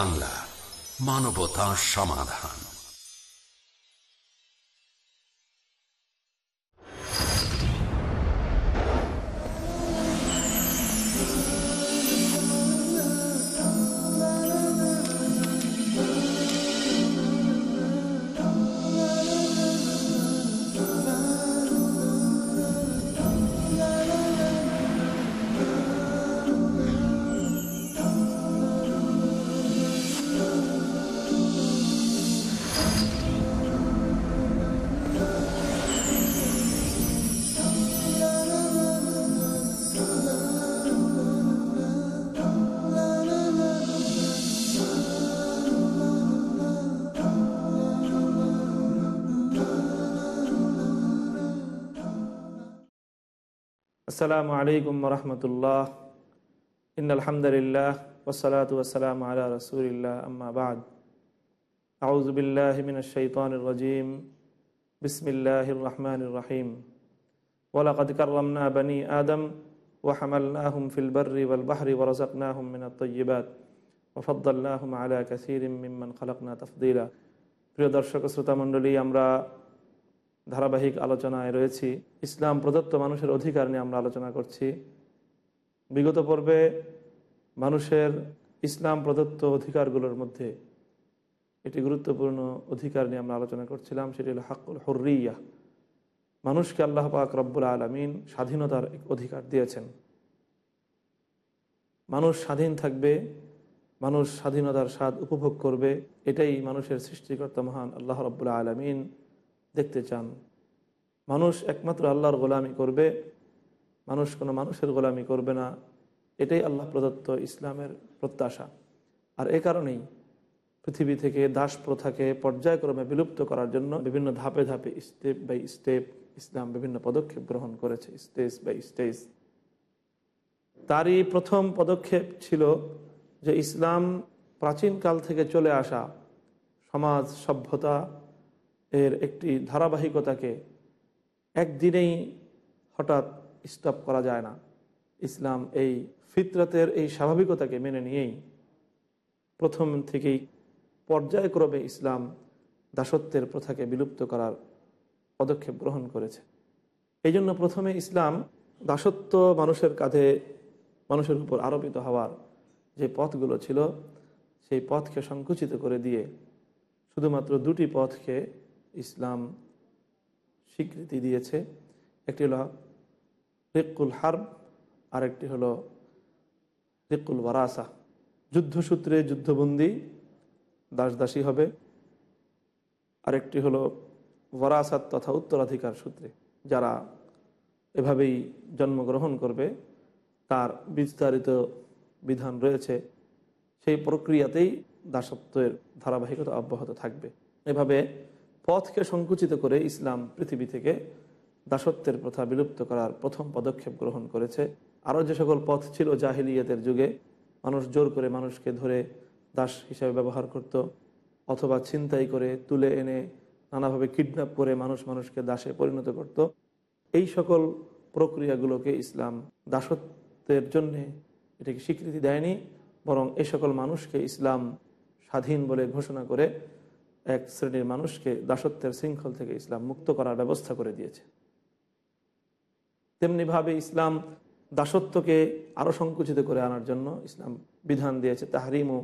বাংলা মানবতা সমাধান। আসসালামু আলাইকুম রহমতুল্লাহ ইন আলহামদুলিল্লাহ ওসলাত ওসালাম আলা রসুলিল্লাহ আম্মা বাদ আউজবিল্লাহ মিন শৈতান রজিম বিসমিল্লাহ রহমান রহিম ওলাকদ করমনা বনি আদম وحملناهم في البر والبحر ورزقناهم من الطيبات وفضلناهم على كثير ممن خلقنا تفضيلا প্রিয় দর্শক শ্রোতা মণ্ডলী আমরা ধারাবাহিক আলোচনায় রয়েছি। ইসলাম প্রদত্ত মানুষের অধিকার নিয়ে আমরা আলোচনা করছি। বিগত পর্বে মানুষের ইসলাম প্রদত্ত অধিকারগুলোর মধ্যে এটি গুরুত্বপূর্ণ অধিকার নিয়ে আমরা আলোচনা করছিলাম, সেটি হলো হাকুল হর্রিয়া। মানুষকে আল্লাহ পাক রব্বুল আলমিন স্বাধীনতার অধিকার দিয়েছেন। মানুষ স্বাধীন থাকবে, মানুষ স্বাধীনতার স্বাদ উপভোগ করবে, এটাই মানুষের সৃষ্টিকর্তা মহান আল্লাহ রব্বুল আলমিন দেখতে চান। মানুষ একমাত্র আল্লাহর গোলামি করবে, মানুষ কোনো মানুষের গোলামি করবে না। এটাই আল্লাহ প্রদত্ত ইসলামের প্রত্যাশা। আর এ কারণেই পৃথিবী থেকে দাস প্রথাকে পর্যায়ক্রমে বিলুপ্ত করার জন্য বিভিন্ন ধাপে ধাপে স্টেপ বাই স্টেপ ইসলাম বিভিন্ন পদক্ষেপ গ্রহণ করেছে স্টেজ বাই স্টেজ তারই প্রথম পদক্ষেপ ছিল যে ইসলাম প্রাচীনকাল থেকে চলে আসা সমাজ সভ্যতা এর একটি ধারাবাহিকতাকে একদিনেই হঠাৎ স্টপ করা যায় না। ইসলাম এই ফিতরতের এই স্বাভাবিকতাকে মেনে নিয়েই প্রথম থেকেই পর্যায়ক্রমে ইসলাম দাসত্বের প্রথাকে বিলুপ্ত করার পদক্ষেপ গ্রহণ করেছে। এই জন্য প্রথমে ইসলাম দাসত্ব মানুষের কাঁধে, মানুষের উপর আরোপিত হওয়ার যে পথগুলো ছিল, সেই পথকে সংকুচিত করে দিয়ে শুধুমাত্র দুটি পথকে ইসলাম স্বীকৃতি দিয়েছে। একটি হলো রিকুল হার্ব, আরেকটি হলো রিকুল ওয়ারাসা। যুদ্ধসূত্রে যুদ্ধবন্দি দাসদাসী হবে। আরেকটি হলো ওয়ারাসাত তথা উত্তরাধিকার সূত্রে। যারা এভাবেই জন্মগ্রহণ করবে, তার বিস্তারিত বিধান রয়েছে। সেই প্রক্রিয়াতেই দাসত্বের ধারাবাহিকতা অব্যাহত থাকবে। এভাবে পথকে সংকুচিত করে ইসলাম পৃথিবী থেকে দাসত্বের প্রথা বিলুপ্ত করার প্রথম পদক্ষেপ গ্রহণ করেছে। আরও যে সকল পথ ছিল জাহিলিয়াতের যুগে, মানুষ জোর করে মানুষকে ধরে দাস হিসাবে ব্যবহার করত অথবা ছিনতাই করে তুলে এনে নানাভাবে কিডন্যাপ করে মানুষ মানুষকে দাসে পরিণত করত। এই সকল প্রক্রিয়াগুলোকে ইসলাম দাসত্বের জন্যে এটাকে স্বীকৃতি দেয়নি, বরং এ সকল মানুষকে ইসলাম স্বাধীন বলে ঘোষণা করে এক শ্রেণির মানুষকে দাসত্বের শৃঙ্খল থেকে ইসলাম মুক্ত করার ব্যবস্থা করে দিয়েছে। তেমনিভাবে ইসলাম দাসত্বকে আরও সংকুচিত করে আনার জন্য ইসলাম বিধান দিয়েছে তাহরিমু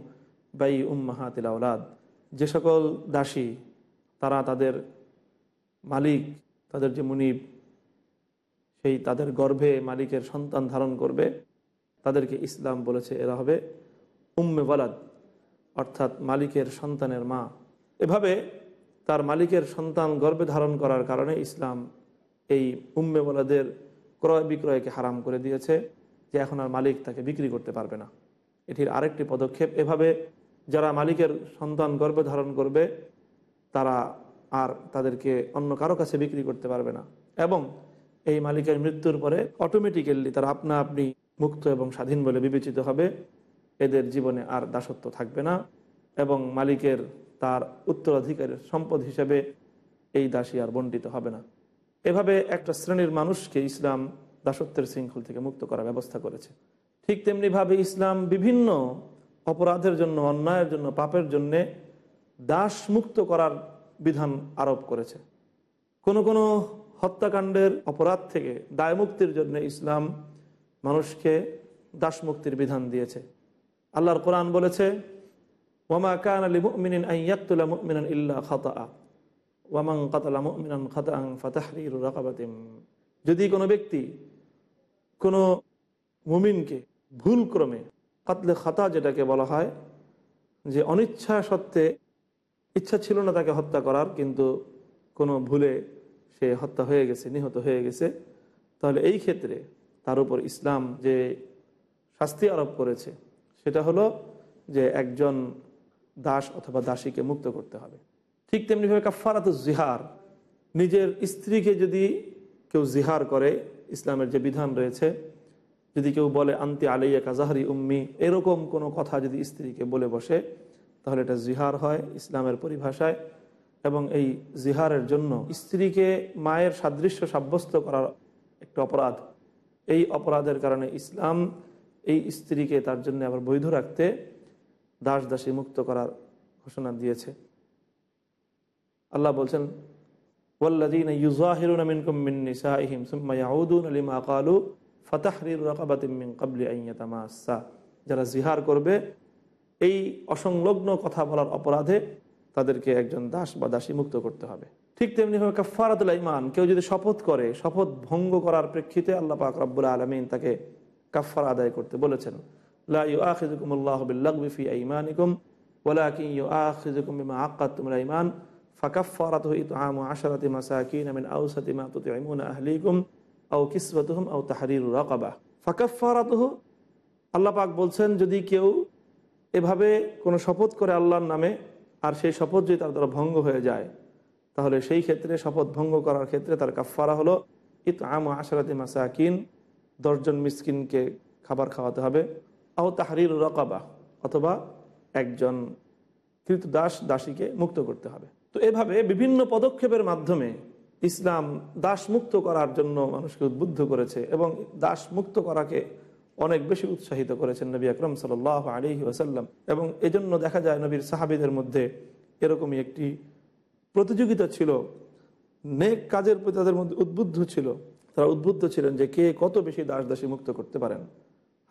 বাই উম্মাহাতিল আউলাদ যে সকল দাসী, তারা তাদের মালিক, তাদের যে মুনিব, সেই তাদের গর্ভে মালিকের সন্তান ধারণ করবে, তাদেরকে ইসলাম বলেছে, এরা হবে উম্মে বলাদ অর্থাৎ মালিকের সন্তানের মা। এভাবে তার মালিকের সন্তান গর্ভে ধারণ করার কারণে ইসলাম এই উম্মে বলাদের ক্রয় বিক্রয়কে হারাম করে দিয়েছে যে এখন আর মালিক তাকে বিক্রি করতে পারবে না। এটির আরেকটি পদক্ষেপ, এভাবে যারা মালিকের সন্তান গর্ভে ধারণ করবে, তারা আর তাদেরকে অন্য কারও কাছে বিক্রি করতে পারবে না। এবং এই মালিকের মৃত্যুর পরে অটোমেটিক্যালি তারা আপনা আপনি মুক্ত এবং স্বাধীন বলে বিবেচিত হবে। এদের জীবনে আর দাসত্ব থাকবে না এবং মালিকের তার উত্তরাধিকারের সম্পদ হিসেবে এই দাসী আর বন্টিত হবে না। এভাবে একটা শ্রেণির মানুষকে ইসলাম দাসত্বের শৃঙ্খল থেকে মুক্ত করার ব্যবস্থা করেছে। ঠিক তেমনিভাবে ইসলাম বিভিন্ন অপরাধের জন্য, অন্যায়ের জন্য, পাপের জন্যে দাস মুক্ত করার বিধান আরোপ করেছে। কোনো কোনো হত্যাকাণ্ডের অপরাধ থেকে দায়মুক্তির জন্য ইসলাম মানুষকে দাসমুক্তির বিধান দিয়েছে। আল্লাহর কোরআন বলেছে ওয়ামা খাতা ওয়ামাং খাতাং যদি কোনো ব্যক্তি কোনো মুমিনকে ভুলক্রমে কাতলে খাতা যেটাকে বলা হয়, যে অনিচ্ছা সত্ত্বে ইচ্ছা ছিল না তাকে হত্যা করার, কিন্তু কোনো ভুলে সে হত্যা হয়ে গেছে, নিহত হয়ে গেছে, তাহলে এই ক্ষেত্রে তার উপর ইসলাম যে শাস্তি আরোপ করেছে, সেটা হলো যে একজন দাস অথবা দাসীকে মুক্ত করতে হবে। ঠিক তেমনিভাবে কাফারাত জিহার, নিজের স্ত্রীকে যদি কেউ জিহার করে, ইসলামের যে বিধান রয়েছে, যদি কেউ বলে, আন্তি আলাইয়া কাজাহারি উম্মি এরকম কোনো কথা যদি স্ত্রীকে বলে বসে, তাহলে এটা জিহার হয় ইসলামের পরিভাষায় এবং এই জিহারের জন্য স্ত্রীকে মায়ের সাদৃশ্য সাব্যস্ত করার একটা অপরাধ। এই অপরাধের কারণে ইসলাম এই স্ত্রীকে তার জন্য আবার বৈধ রাখতে দাস দাসী মুক্ত করার ঘোষণা দিয়েছে। আল্লাহ বলছেন, ওয়াল্লাযীনা ইউযাহিরুনা মিনকুম মিন নিসাইহিম সুম্মা ইয়াউদুনা লিমা ক্বালু ফাতাহরিরু রাকাবাতিন মিন ক্বাবলি আন ইয়াতামাসসা। যারা জিহার করবে, এই অসংলগ্ন কথা বলার অপরাধে তাদেরকে একজন দাস বা দাসী মুক্ত করতে হবে। ঠিক তেমনিভাবে কাফারাতুল ইমান কেউ যদি শপথ করে, শপথ ভঙ্গ করার প্রেক্ষিতে আল্লাহ পাক রব্বুল আলমিন তাকে কাফার আদায় করতে বলেছেন। লা ইউআখিযুকুম আল্লাহু বিল্লাগবি ফি আইমানিকুম ওয়ালাকিন ইউআখিযুকুম বিমা আক্কাদতুমুল আইমান ফাকাফারাতুহু ইতআমু আশারাতি মাসাকিন মিন আওসাতি মা তুতঈমুনা আহলিকুম আও কিসওয়াতুহুম আও তাহরিরু রাকাবা ফাকাফারাতুহু আল্লাহ পাক বলছেন, যদি কেউ এভাবে কোনো শপথ করে আল্লাহর নামে, আর সেই শপথ যদি তার দ্বারা ভঙ্গ হয়ে যায়, তাহলে সেই ক্ষেত্রে শপথ ভঙ্গ করার ক্ষেত্রে তার কাফারা হলো ইত আম আশারাতি মাসাকিন, দশজন মিসকিনকে খাবার খাওয়াতে হবে। আও তাহারির রকাবা, অথবা একজন কৃত দাস, দাসীকে মুক্ত করতে হবে। তো এভাবে বিভিন্ন পদক্ষেপের মাধ্যমে ইসলাম দাস মুক্ত করার জন্য মানুষকে উদ্বুদ্ধ করেছে এবং দাস মুক্ত করাকে অনেক বেশি উৎসাহিত করেছেন নবী আকরম সাল আলী ওসাল্লাম এবং এজন্য দেখা যায় নবীর সাহাবিদের মধ্যে এরকমই একটি প্রতিযোগিতা ছিল, নেক কাজের প্রতি তাদের মধ্যে উদ্বুদ্ধ ছিল। তারা উদ্বুদ্ধ ছিলেন যে কে কত বেশি দাস, দাসী মুক্ত করতে পারেন।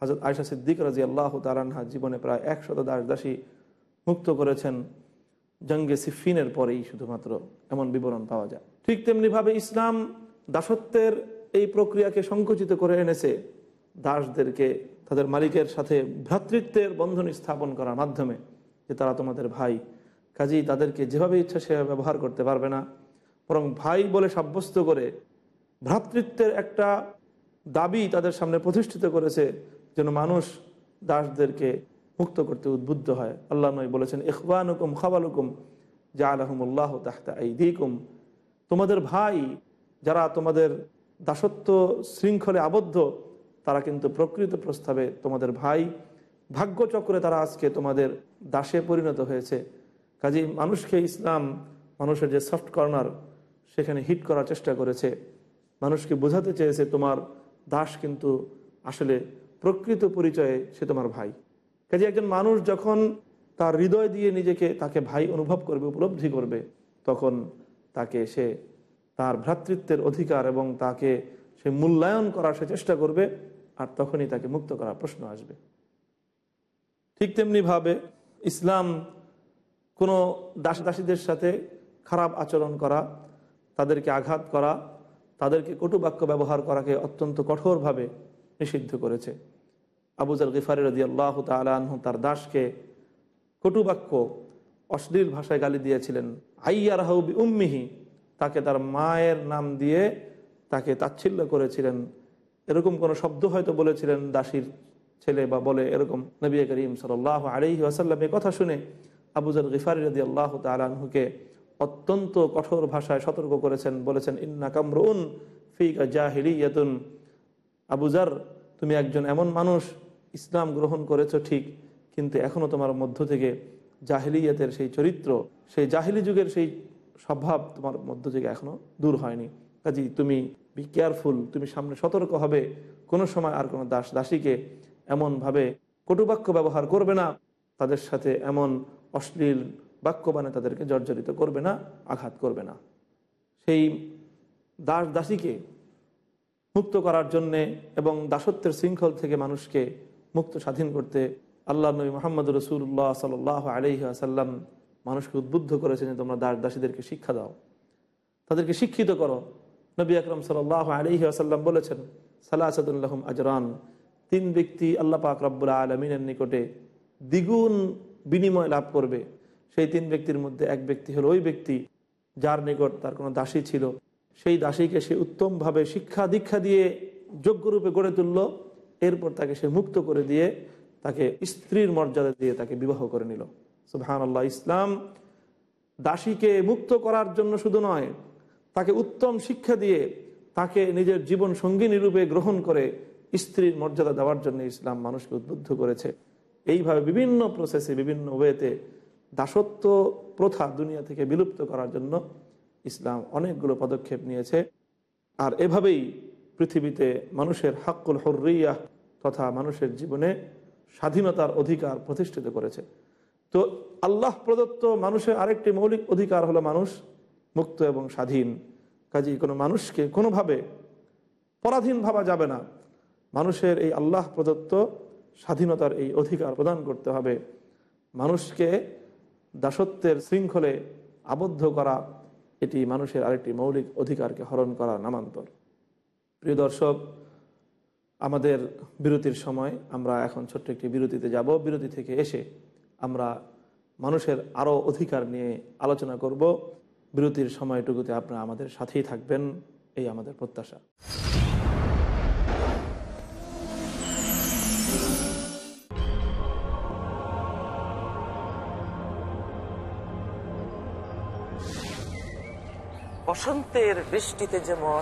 হাজরত আয়সা সিদ্দিক রাজি আল্লাহ তালানহা জীবনে প্রায় একশত দাস দাসী মুক্ত করেছেন। জঙ্গে সিফিনের পরেই শুধুমাত্র এমন বিবরণ পাওয়া যায়। ঠিক তেমনিভাবে ইসলাম দাসত্বের এই প্রক্রিয়াকে সংকুচিত করে এনেছে। দাসদেরকে, তাদের মালিকের সাথে ভ্রাতৃত্বের বন্ধন স্থাপন করার মাধ্যমে যে তারা তোমাদের ভাই। কাজেই তাদেরকে যেভাবে ইচ্ছা সেভাবে ব্যবহার করতে পারবে না। বরং ভাই বলে সাব্যস্ত করে ভ্রাতৃত্বের একটা দাবি তাদের সামনে প্রতিষ্ঠিত করেছে। যেন মানুষ দাসদেরকে মুক্ত করতে উদ্বুদ্ধ হয়। আল্লাহ নয় বলেছেন ইখবানুকুম খাবালুকুম জা আলহমুল্লাহ তাহতা এই দিকুম তোমাদের ভাই যারা তোমাদের দাসত্ব শৃঙ্খলে আবদ্ধ, তারা কিন্তু প্রকৃত প্রস্তাবে তোমাদের ভাই। ভাগ্যচক্রে তারা আজকে তোমাদের দাসে পরিণত হয়েছে। কাজেই মানুষকে ইসলাম, মানুষের যে সফট কর্নার, সেখানে হিট করার চেষ্টা করেছে। মানুষকে বোঝাতে চেয়েছে, তোমার দাস কিন্তু আসলে প্রকৃত পরিচয়ে সে তোমার ভাই। কাজে একজন মানুষ যখন তার হৃদয় দিয়ে নিজেকে তাকে ভাই অনুভব করবে, উপলব্ধি করবে, তখন তাকে সে তার ভ্রাতৃত্বের অধিকার এবং তাকে সে মূল্যায়ন করার সে চেষ্টা করবে আর তখনই তাকে মুক্ত করার প্রশ্ন আসবে। ঠিক তেমনিভাবে ইসলাম কোনো দাস দাসীদের সাথে খারাপ আচরণ করা, তাদেরকে আঘাত করা, তাদেরকে কটু বাক্য ব্যবহার করাকে অত্যন্ত কঠোরভাবে নিষিদ্ধ করেছে। আবুজাল গিফারি রদি আল্লাহ তালহ তার দাসকে কটু বাক্য অশ্লীল ভাষায় গালি দিয়েছিলেন। আইয়ার হাউবি উম্মিহি তাকে তার মায়ের নাম দিয়ে তাকে তাচ্ছিল্য করেছিলেন। এরকম কোনো শব্দ হয়তো বলেছিলেন দাসীর ছেলে বা বলে এরকম নবী করিম সাল আলহি আসাল্লাম এ কথা শুনে আবুজার গিফারি রদি আল্লাহ তালহুকে অত্যন্ত কঠোর ভাষায় সতর্ক করেছেন, বলেছেন, ইন্না কামরুন ফিকা জাহিলিয়াতুন। আবুজার তুমি একজন এমন মানুষ ইসলাম গ্রহণ করেছ ঠিক, কিন্তু এখনও তোমার মধ্য থেকে জাহিলিয়াতের সেই চরিত্র, সেই জাহিলি যুগের সেই স্বভাব তোমার মধ্য থেকে এখনও দূর হয়নি। কাজী তুমি বি কেয়ারফুল তুমি সামনে সতর্ক হবে, কোনো সময় আর কোনো দাস দাসীকে এমনভাবে কটুবাক্য ব্যবহার করবে না, তাদের সাথে এমন অশ্লীল বাক্যবানে তাদেরকে জর্জরিত করবে না, আঘাত করবে না। সেই দাস দাসীকে মুক্ত করার জন্যে এবং দাসত্বের শৃঙ্খল থেকে মানুষকে মুক্ত স্বাধীন করতে আল্লাহ নবী মোহাম্মদ রসুল্লাহ সাল আলহি আসাল্লাম মানুষকে উদ্বুদ্ধ করেছেন তোমরা দাস দাসীদেরকে শিক্ষা দাও। তাদেরকে শিক্ষিত করো। নবী আকরম সাল আলহি আসাল্লাম বলেছেন সালাহাদুল্লাহম আজরান। তিন ব্যক্তি আল্লাহ পাক রব্বুল্লা আলমিনের নিকটে দ্বিগুণ বিনিময় লাভ করবে। সেই তিন ব্যক্তির মধ্যে এক ব্যক্তি হলো ওই ব্যক্তি যার নিকট তার কোনো দাসী ছিল। সেই দাসীকে সে উত্তমভাবে শিক্ষা দীক্ষা দিয়ে যোগ্যরূপে গড়ে তুলল। এরপর তাকে সে মুক্ত করে দিয়ে তাকে স্ত্রীর মর্যাদা দিয়ে তাকে বিবাহ করে নিল। সুবহান আল্লাহ ইসলাম দাসীকে মুক্ত করার জন্য শুধু নয়, তাকে উত্তম শিক্ষা দিয়ে তাকে নিজের জীবন সঙ্গিনী রূপে গ্রহণ করে স্ত্রীর মর্যাদা দেওয়ার জন্য ইসলাম মানুষকে উদ্বুদ্ধ করেছে। এইভাবে বিভিন্ন প্রসেসে বিভিন্ন ওয়েতে দাসত্ব প্রথা দুনিয়া থেকে বিলুপ্ত করার জন্য ইসলাম অনেকগুলো পদক্ষেপ নিয়েছে। আর এভাবেই পৃথিবীতে মানুষের হাক্কুল হর্রিয়া তথা মানুষের জীবনে স্বাধীনতার অধিকার প্রতিষ্ঠিত করেছে। তো আল্লাহ প্রদত্ত মানুষের আরেকটি মৌলিক অধিকার হলো মানুষ মুক্ত এবং স্বাধীন। কাজেই কোনো মানুষকে কোনোভাবে পরাধীন ভাবা যাবে না। মানুষের এই আল্লাহ প্রদত্ত স্বাধীনতার এই অধিকার প্রদান করতে হবে। মানুষকে দাসত্বের শৃঙ্খলে আবদ্ধ করা, এটি মানুষের আরেকটি মৌলিক অধিকারকে হরণ করা নামান্তর। প্রিয় দর্শক, আমাদের বিরতির সময় আমরা এখন ছোট্ট একটি বিরতিতে যাব। বিরতি থেকে এসে আমরা মানুষের আরও অধিকার নিয়ে আলোচনা করব। বিরতির সময়টুকুতে আপনারা আমাদের সাথেই থাকবেন। এই আমাদের প্রত্যাশা। বসন্তের বৃষ্টিতে যেমন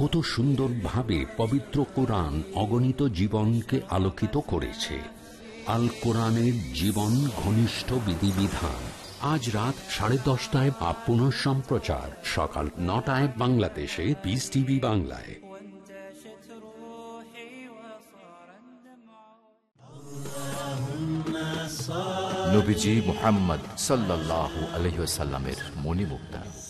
কত সুন্দরভাবে পবিত্র কোরআন অগণিত জীবনকে আলোকিত করেছে। আল কোরআনের জীবন ঘনিষ্ঠ বিধিবিধান। আজ রাত সাড়ে দশটায় বা পুনঃ সম্প্রচার। সকাল নটায় বাংলাদেশে পিস টিভি বাংলায়। নবীজি মোহাম্মদ সাল্লাহ আলহিসাল্লামের মণিমুক্তা।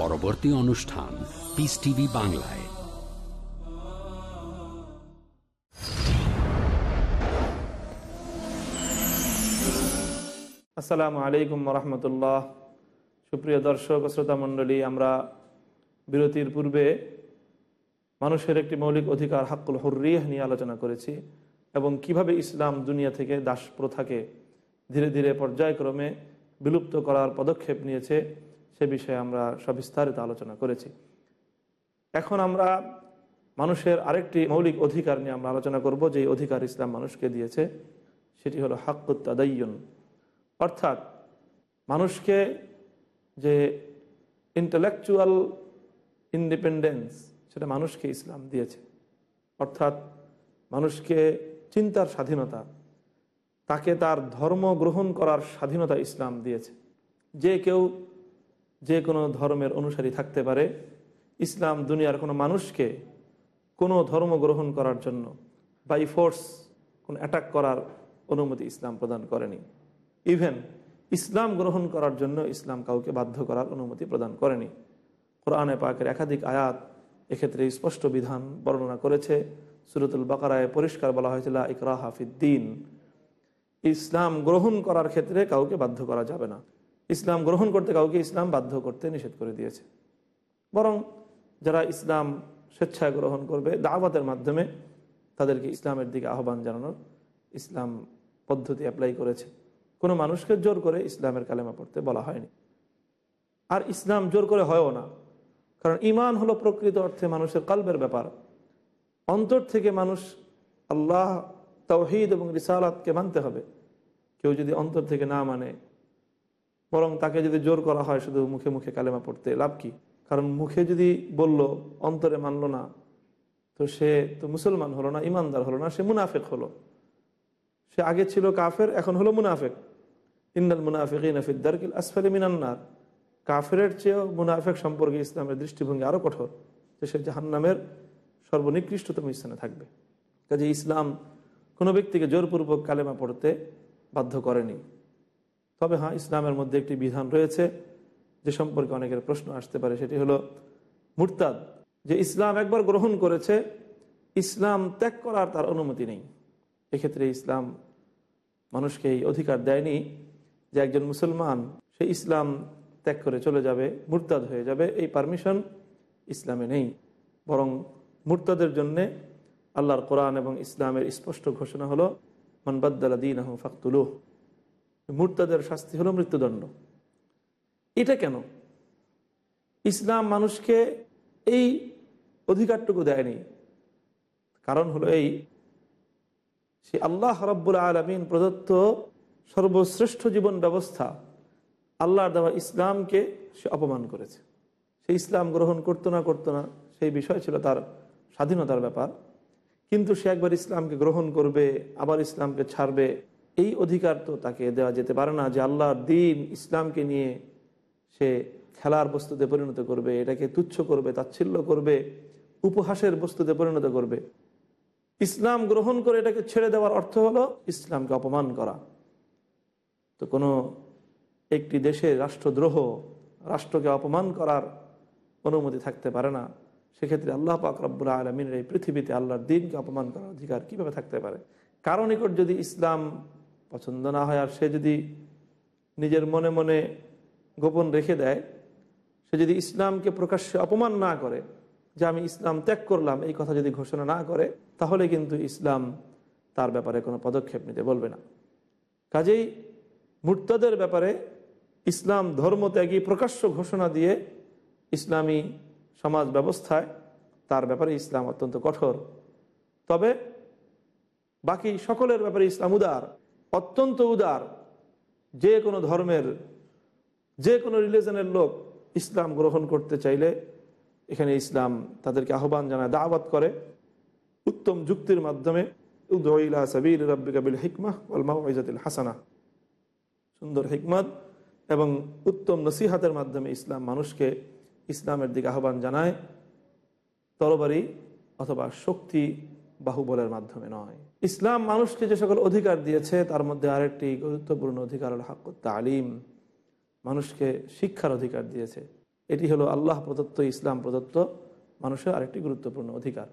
পরবর্তী অনুষ্ঠান পিস টিভি বাংলায়। আসসালামু আলাইকুম রহমতুল্লাহ সুপ্রিয় দর্শক, শ্রোতা মণ্ডলী, আমরা বিরতির পূর্বে মানুষের একটি মৌলিক অধিকার হাক্কুল হর্রিয়াহ নিয়ে আলোচনা করেছি এবং কীভাবে ইসলাম দুনিয়া থেকে দাস প্রথাকে ধীরে ধীরে পর্যায়ক্রমে বিলুপ্ত করার পদক্ষেপ নিয়েছে সে বিষয়ে আমরা সবিস্তারিত আলোচনা করেছি। এখন আমরা মানুষের আরেকটি মৌলিক অধিকার নিয়ে আমরা আলোচনা করব যে অধিকার ইসলাম মানুষকে দিয়েছে, সেটি হলো হাক্কুত্তাদাইয়ন অর্থাৎ মানুষকে যে ইন্টেলেকচুয়াল ইন্ডিপেন্ডেন্স সেটা মানুষকে ইসলাম দিয়েছে। অর্থাৎ মানুষকে চিন্তার স্বাধীনতা, তাকে তার ধর্ম গ্রহণ করার স্বাধীনতা ইসলাম দিয়েছে। যে কেউ যে কোনো ধর্মের অনুসারী থাকতে পারে। ইসলাম দুনিয়ার কোনো মানুষকে কোনো ধর্ম গ্রহণ করার জন্য বাই ফোর্স কোনো অ্যাটাক করার অনুমতি ইসলাম প্রদান করেনি। ইভেন ইসলাম গ্রহণ করার জন্য ইসলাম কাউকে বাধ্য করার অনুমতি প্রদান করেনি। কোরআনে পাকের একাধিক আয়াত এক্ষেত্রে স্পষ্ট বিধান বর্ণনা করেছে। সুরতুল বাকারায় পরিষ্কার বলা হয়েছিল ইকরা হাফিদ্দিন ইসলাম গ্রহণ করার ক্ষেত্রে কাউকে বাধ্য করা যাবে না। ইসলাম গ্রহণ করতে কাউকে ইসলাম বাধ্য করতে নিষেধ করে দিয়েছে। বরং যারা ইসলাম স্বেচ্ছায় গ্রহণ করবে, দাওয়াতের মাধ্যমে তাদেরকে ইসলামের দিকে আহ্বান জানানোর ইসলাম পদ্ধতি অ্যাপ্লাই করেছে। কোনো মানুষকে জোর করে ইসলামের কালেমা পড়তে বলা হয়নি। আর ইসলাম জোর করে হয়ও না। কারণ ইমান হলো প্রকৃত অর্থে মানুষের কালবের ব্যাপার। অন্তর থেকে মানুষ আল্লাহ, তৌহিদ এবং রিসালাতকে মানতে হবে। কেউ যদি অন্তর থেকে না মানে বরং তাকে যদি জোর করা হয় শুধু মুখে মুখে কালেমা পড়তে, লাভ কি? কারণ মুখে যদি বলল, অন্তরে মানলো না, তো সে তো মুসলমান হলো না, ইমানদার হলো না, সে মুনাফেক হলো। সে আগে ছিল কাফের, এখন হলো মুনাফেক। ইন্নাল মুনাফিক ইনাফিদ্দারকিল আসফালি মিনান্নার কাফেরের চেয়েও মুনাফেক সম্পর্কে ইসলামের দৃষ্টিভঙ্গি আরও কঠোর, যে সে জাহান্নামের সর্বনিকৃষ্টতম স্থানে থাকবে। কাজে ইসলাম কোনো ব্যক্তিকে জোরপূর্বক কালেমা পড়তে বাধ্য করেনি। তবে হ্যাঁ ইসলামের মধ্যে একটি বিধান রয়েছে যে সম্পর্কে অনেকের প্রশ্ন আসতে পারে, সেটি হলো মুরতাদ। যে ইসলাম একবার গ্রহণ করেছে, ইসলাম ত্যাগ করার তার অনুমতি নেই। এক্ষেত্রে ইসলাম মানুষকে এই অধিকার দেয়নি যে একজন মুসলমান সে ইসলাম ত্যাগ করে চলে যাবে, মুরতাদ হয়ে যাবে, এই পারমিশন ইসলামে নেই। বরং মুরতাদের জন্যে আল্লাহর কোরআন এবং ইসলামের স্পষ্ট ঘোষণা হলো মনবাদ্দালা দিন আহম ফাকতুলুহ। মুরতাদের শাস্তি হলো মৃত্যুদণ্ড। এটা কেন? ইসলাম মানুষকে এই অধিকারটুকু দেয়নি। কারণ হলো এই, সে আল্লাহ রব্বুল আলমিন প্রদত্ত সর্বশ্রেষ্ঠ জীবন ব্যবস্থা আল্লাহর দেওয়া ইসলামকে সে অপমান করেছে। সে ইসলাম গ্রহণ করতো না করতো না, সেই বিষয় ছিল তার স্বাধীনতার ব্যাপার। কিন্তু সে একবার ইসলামকে গ্রহণ করবে, আবার ইসলামকে ছাড়বে এই অধিকার তো তাকে দেওয়া যেতে পারে না যে আল্লাহর দিন ইসলামকে নিয়ে সে খেলার বস্তুতে পরিণত করবে, এটাকে তুচ্ছ করবে, তাচ্ছিল্য করবে, উপহাসের বস্তুতে পরিণত করবে। ইসলাম গ্রহণ করে এটাকে ছেড়ে দেওয়ার অর্থ হলো ইসলামকে অপমান করা। তো কোনো একটি দেশের রাষ্ট্রদ্রোহ, রাষ্ট্রকে অপমান করার অনুমতি থাকতে পারে না। সেক্ষেত্রে আল্লাহ পাক রব্বুল আলমিনের এই পৃথিবীতে আল্লাহর দিনকে অপমান করার অধিকার কীভাবে থাকতে পারে? কারও নিকট যদি ইসলাম পছন্দ না হয় আর সে যদি নিজের মনে মনে গোপন রেখে দেয়, সে যদি ইসলামকে প্রকাশ্যে অপমান না করে যে আমি ইসলাম ত্যাগ করলাম, এই কথা যদি ঘোষণা না করে, তাহলে কিন্তু ইসলাম তার ব্যাপারে কোনো পদক্ষেপ নিতে বলবে না। কাজেই মুর্তাদের ব্যাপারে ইসলাম ধর্ম ত্যাগী প্রকাশ্য ঘোষণা দিয়ে ইসলামী সমাজ ব্যবস্থায় তার ব্যাপারে ইসলাম অত্যন্ত কঠোর। তবে বাকি সকলের ব্যাপারে ইসলাম উদার। অত্যন্ত উদার যে কোনো ধর্মের, যে কোনো রিলিজনের লোক ইসলাম গ্রহণ করতে চাইলে এখানে ইসলাম তাদেরকে আহ্বান জানায়, দাওয়াত করে। উত্তম যুক্তির মাধ্যমে হাসানা। সুন্দর হিকমত এবং উত্তম নসিহাতের মাধ্যমে ইসলাম মানুষকে ইসলামের দিকে আহ্বান জানায়। তরবারি অথবা শক্তি বাহুবলের মাধ্যমে নয়। ইসলাম মানুষকে যে সকল অধিকার দিয়েছে, তার মধ্যে আরেকটি গুরুত্বপূর্ণ অধিকার হল হাক্কুত তালিম। মানুষকে শিক্ষার অধিকার দিয়েছে। এটি হলো আল্লাহ প্রদত্ত, ইসলাম প্রদত্ত মানুষের আরেকটি গুরুত্বপূর্ণ অধিকার।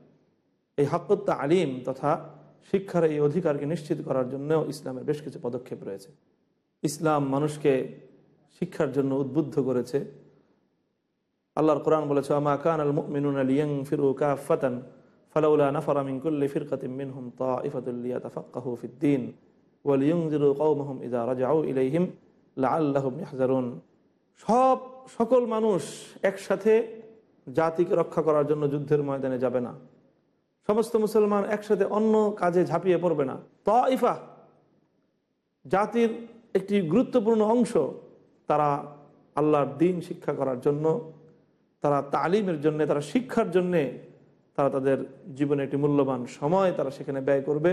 এই হাক্কুত আলিম তথা শিক্ষার এই অধিকারকে নিশ্চিত করার জন্যও ইসলামের বেশ কিছু পদক্ষেপ রয়েছে। ইসলাম মানুষকে শিক্ষার জন্য উদ্বুদ্ধ করেছে। আল্লাহর কোরআন বলেছে আমা কান আল মিনুন আলিয়ং ফিরু কাফাতান ফালাউলা নাফারা মিন কুল্লি ফিরকাতিম মিনহুম তাইফাতুল লিয়াতাফাক্কাহু ফিদ্দিন ওয়ালিয়ুনজিরু কওমাহুম ইযা রাজাউ ইলাইহিম লাআল্লাহুম ইয়াহজারুন। সব সকল মানুষ একসাথে জাতিকে রক্ষা করার জন্য যুদ্ধের ময়দানে যাবে না। সমস্ত মুসলমান একসাথে অন্য কাজে ঝাঁপিয়ে পড়বে না। তাইফা জাতির একটি গুরুত্বপূর্ণ অংশ, তারা আল্লাহর দিন শিক্ষা করার জন্য, তারা তালিমের জন্য, তারা শিক্ষার জন্যে তারা তাদের জীবনে একটি মূল্যবান সময় তারা সেখানে ব্যয় করবে।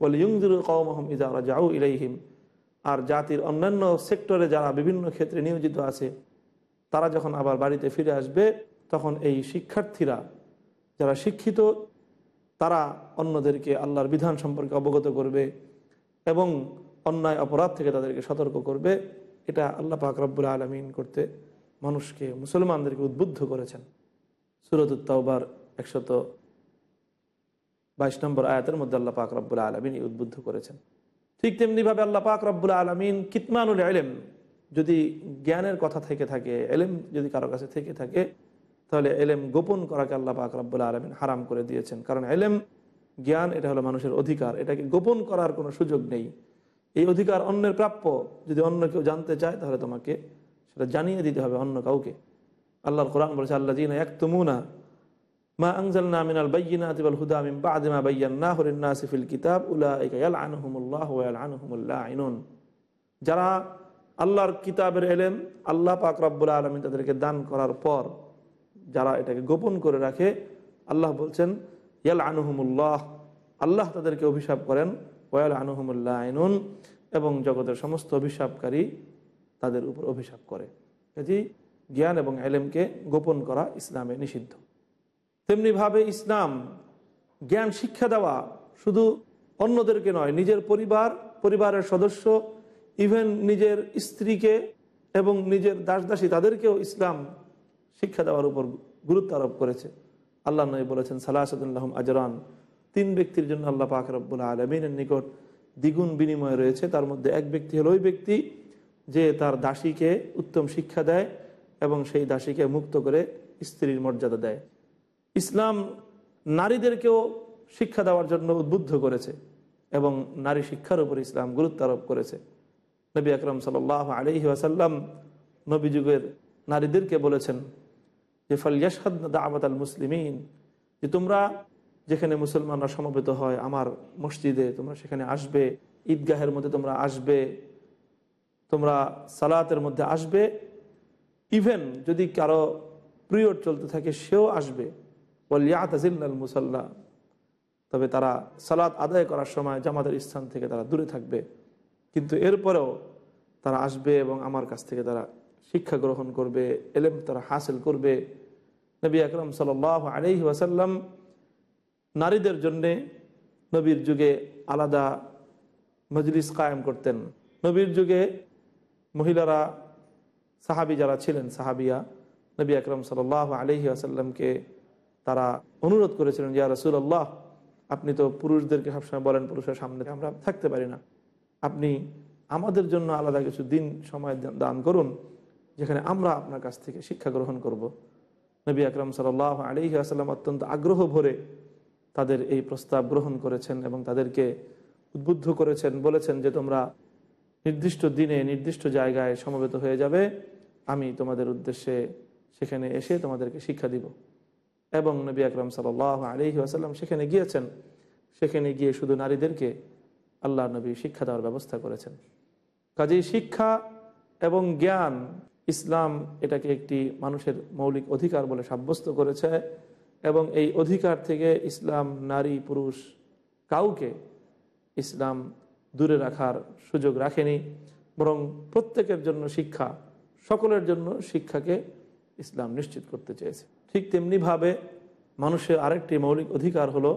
বলে ইউংজুর কৌমহম ইজারা যাও ইলাইহিম। আর জাতির অন্যান্য সেক্টরে যারা বিভিন্ন ক্ষেত্রে নিয়োজিত আছে, তারা যখন আবার বাড়িতে ফিরে আসবে, তখন এই শিক্ষার্থীরা যারা শিক্ষিত, তারা অন্যদেরকে আল্লাহর বিধান সম্পর্কে অবগত করবে এবং অন্যায় অপরাধ থেকে তাদেরকে সতর্ক করবে। এটা আল্লাহ পাক রব্বুল আলমিন করতে মানুষকে, মুসলমানদেরকে উদ্বুদ্ধ করেছেন। সুরতুত্তাউবার একশত বাইশ নম্বর আয়াতের মধ্যে আল্লাহ পাক রব্বুল আলমিন উদ্বুদ্ধ করেছেন। ঠিক তেমনিভাবে আল্লাহ পাক রব্বুল আলমিন কিতমানুল এলেম যদি জ্ঞানের কথা থেকে থাকে এলেম যদি কারও কাছে থেকে থাকে, তাহলে এলেম গোপন করাকে আল্লাহ পাক রব্বুল আলমিন হারাম করে দিয়েছেন। কারণ এলেম জ্ঞান, এটা হলো মানুষের অধিকার। এটাকে গোপন করার কোনো সুযোগ নেই। এই অধিকার অন্যের প্রাপ্য। যদি অন্য কেউ জানতে চায়, তাহলে তোমাকে সেটা জানিয়ে দিতে হবে অন্য কাউকে। আল্লাহর কোরআন বলেছে আল্লাহ জিনা এক তুমুনা মা আনজালনা মিনাল বাইয়িনাতি ওয়াল হুদা মিন বা'দি মা বায়্যানাহু লিন-নাসি ফিল কিতাব, উলাইকা ইয়ালআনুহুমুল্লাহু ওয়া ইয়ালআনুহুমুল লাঈনুন। যারা আল্লাহর কিতাবের এলেম, আল্লাহ পাক রব্বুল আলামিন তাদেরকে দান করার পর যারা এটাকে গোপন করে রাখে, আল্লাহ বলছেন ইয়াল আনুহুমুল্লাহ আল্লাহ তাদেরকে অভিশাপ করেন ওয়াল আনুহুমুল্লাহ আইনুন এবং জগতের সমস্ত অভিশাপকারী তাদের উপর অভিশাপ করে। এটি জ্ঞান এবং এলেমকে গোপন করা ইসলামে নিষিদ্ধ। তেমনিভাবে ইসলাম, জ্ঞান, শিক্ষা দেওয়া শুধু অন্যদেরকে নয়, নিজের পরিবার, পরিবারের সদস্য ইভেন নিজের স্ত্রীকে এবং নিজের দাসদাসী, তাদেরকেও ইসলাম, শিক্ষা দেওয়ার উপর গুরুত্ব আরোপ করেছে। আল্লাহ নবী বলেছেন সালাহাদুল্লাহম আজরান। তিন ব্যক্তির জন্য আল্লাহ পাক রব্বুল আলমিনের নিকট দ্বিগুণ বিনিময় রয়েছে। তার মধ্যে এক ব্যক্তি হলো ওই ব্যক্তি যে তার দাসীকে উত্তম শিক্ষা দেয় এবং সেই দাসীকে মুক্ত করে স্ত্রীর মর্যাদা দেয়। ইসলাম নারীদেরকেও শিক্ষা দেওয়ার জন্য উদ্বুদ্ধ করেছে এবং নারী শিক্ষার উপর ইসলাম গুরুত্ব আরোপ করেছে। নবী আকরম সাল আলহি আসাল্লাম নবী যুগের নারীদেরকে বলেছেন যে ফালিয়াসাদ দাওয়াত আল মুসলিমিন যে, তোমরা যেখানে মুসলমানরা সমবেত হয় আমার মসজিদে, তোমরা সেখানে আসবে, ঈদগাহের মধ্যে তোমরা আসবে, তোমরা সালাতের মধ্যে আসবে। ইভেন যদি কারও পিরিয়ড চলতে থাকে, সেও আসবে। মুসাল্লা। তবে তারা সালাত আদায় করার সময় জামাতের স্থান থেকে তারা দূরে থাকবে। কিন্তু এরপরেও তারা আসবে এবং আমার কাছ থেকে তারা শিক্ষা গ্রহণ করবে, এলেম তারা হাসিল করবে। নবী আকরম সাল আলহি ওয়াসাল্লাম নারীদের জন্যে নবীর যুগে আলাদা মজলিস কায়েম করতেন। নবীর যুগে মহিলারা, সাহাবি যারা ছিলেন, সাহাবিয়া, নবী আকরম সাল আলহি আসাল্লামকে তারা অনুরোধ করেছিলেন, ইয়া রসুল্লাহ আপনি তো পুরুষদেরকে সবসময় বলেন পুরুষের সামনে আমরা থাকতে পারি না। আপনি আমাদের জন্য আলাদা কিছু দিন সময় দান করুন, যেখানে আমরা আপনার কাছ থেকে শিক্ষা গ্রহণ করব। নবী আকরম সাল আলী আসাল্লাম অত্যন্ত আগ্রহ ভরে তাদের এই প্রস্তাব গ্রহণ করেছেন এবং তাদেরকে উদ্বুদ্ধ করেছেন, বলেছেন যে, তোমরা নির্দিষ্ট দিনে, নির্দিষ্ট জায়গায় সমবেত হয়ে যাবে। আমি তোমাদের উদ্দেশ্যে সেখানে এসে তোমাদেরকে শিক্ষা দিব। এবং নবী আকরম সাল আলী আসাল্লাম সেখানে গিয়েছেন। সেখানে গিয়ে শুধু নারীদেরকে আল্লাহ নবী শিক্ষা দেওয়ার ব্যবস্থা করেছেন। কাজেই শিক্ষা এবং জ্ঞান ইসলাম এটাকে একটি মানুষের মৌলিক অধিকার বলে সাব্যস্ত করেছে এবং এই অধিকার থেকে ইসলাম নারী, পুরুষ কাউকে ইসলাম দূরে রাখার সুযোগ রাখেনি। বরং প্রত্যেকের জন্য শিক্ষা, সকলের জন্য শিক্ষাকে ইসলাম নিশ্চিত করতে চেয়েছে। ঠিক তেমনিভাবে মানুষের আরেকটি মৌলিক অধিকার হলো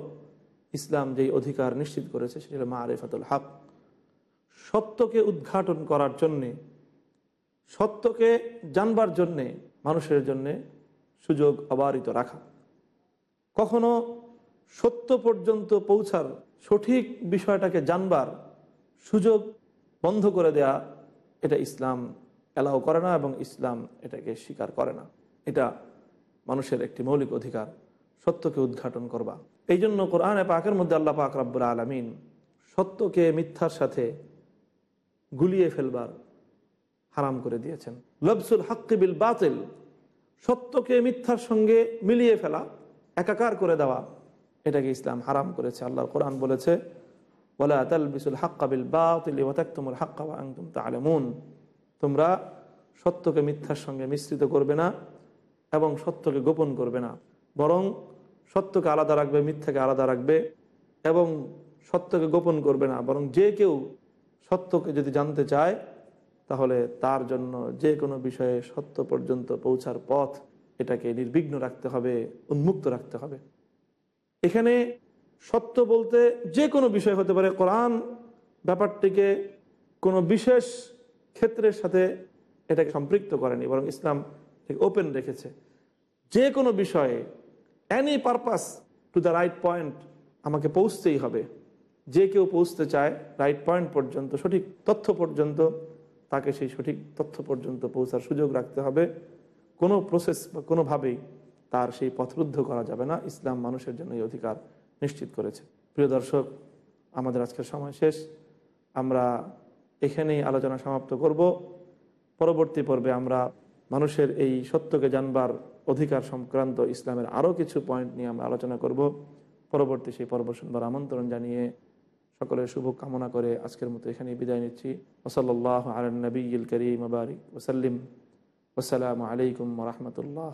ইসলাম যেই অধিকার নিশ্চিত করেছে, সেটা হলো মা আরিফাতুল হক। সত্যকে উদ্ঘাটন করার জন্যে, সত্যকে জানবার জন্যে, মানুষের জন্যে সুযোগ অবারিত রাখা। কখনো সত্য পর্যন্ত পৌঁছার সঠিক বিষয়টাকে জানবার সুযোগ বন্ধ করে দেয়া, এটা ইসলাম অ্যালাউ করে না এবং ইসলাম এটাকে স্বীকার করে না। এটা মানুষের একটি মৌলিক অধিকার, সত্যকে উদ্ঘাটন করবা। এই জন্য কোরআনে পাকের মধ্যে আল্লাহ পাক রাব্বুল আলমিন সত্যকে মিথ্যার সাথে গুলিয়ে ফেলবার হারাম করে দিয়েছেন। লবসুল হাক্কিবিল বাতিল, সত্যকে মিথ্যার সঙ্গে মিলিয়ে ফেলা, একাকার করে দেওয়া, এটাকে ইসলাম হারাম করেছে। আল্লাহর কোরআন বলেছে হাক্কাবিল তা'লামুন তোমরা সত্যকে মিথ্যার সঙ্গে মিশ্রিত করবে না এবং সত্যকে গোপন করবে না। বরং সত্যকে আলাদা রাখবে, মিথ্যাকে আলাদা রাখবে এবং সত্যকে গোপন করবে না। বরং যে কেউ সত্যকে যদি জানতে চায়, তাহলে তার জন্য যে কোনো বিষয়ে সত্য পর্যন্ত পৌঁছার পথ এটাকে নির্বিঘ্ন রাখতে হবে, উন্মুক্ত রাখতে হবে। এখানে সত্য বলতে যে কোনো বিষয় হতে পারে। কোরআন ব্যাপারটিকে কোনো বিশেষ ক্ষেত্রের সাথে এটাকে সম্পৃক্ত করেনি, বরং ইসলাম ওপেন রেখেছে। যে কোনো বিষয়ে any purpose to the right point আমাকে পৌঁছতেই হবে। যে কেউ পৌঁছতে চায় রাইট পয়েন্ট পর্যন্ত, সঠিক তথ্য পর্যন্ত, তাকে সেই সঠিক তথ্য পর্যন্ত পৌঁছার সুযোগ রাখতে হবে। কোনো প্রসেস বা কোনোভাবেই তার সেই পথরুদ্ধ করা যাবে না। ইসলাম মানুষের জন্য এই অধিকার নিশ্চিত করেছে। প্রিয় দর্শক, আমাদের আজকের সময় শেষ। আমরা এখানেই আলোচনা সমাপ্ত করব। পরবর্তী পর্বে আমরা মানুষের এই সত্যকে জানবার অধিকার সংক্রান্ত ইসলামের আরও কিছু পয়েন্ট নিয়ে আমরা আলোচনা করব। পরবর্তী সেই পর্ব শুনবার আমন্ত্রণ জানিয়ে সকলের শুভ কামনা করে আজকের মতো এখানে বিদায় নিচ্ছি। ওসল্লাহ আলনবী করিম আবারিক ওসাল্লিম আসসালামু আলাইকুম রহমতুল্লাহ।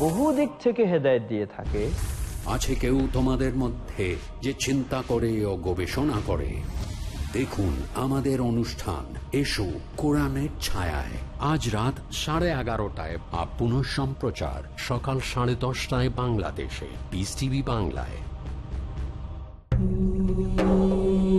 বহু দিক থেকে হেদায়ত দিয়ে থাকে। আছে কেউ তোমাদের মধ্যে যে চিন্তা করে ও গবেষণা করে? দেখুন আমাদের অনুষ্ঠান। এসো কোরআনের ছায়ায়। আজ রাত সাড়ে এগারোটায় বা পুনঃ সম্প্রচার সকাল সাড়ে দশটায় বাংলাদেশে। বিস টিভি বাংলায়।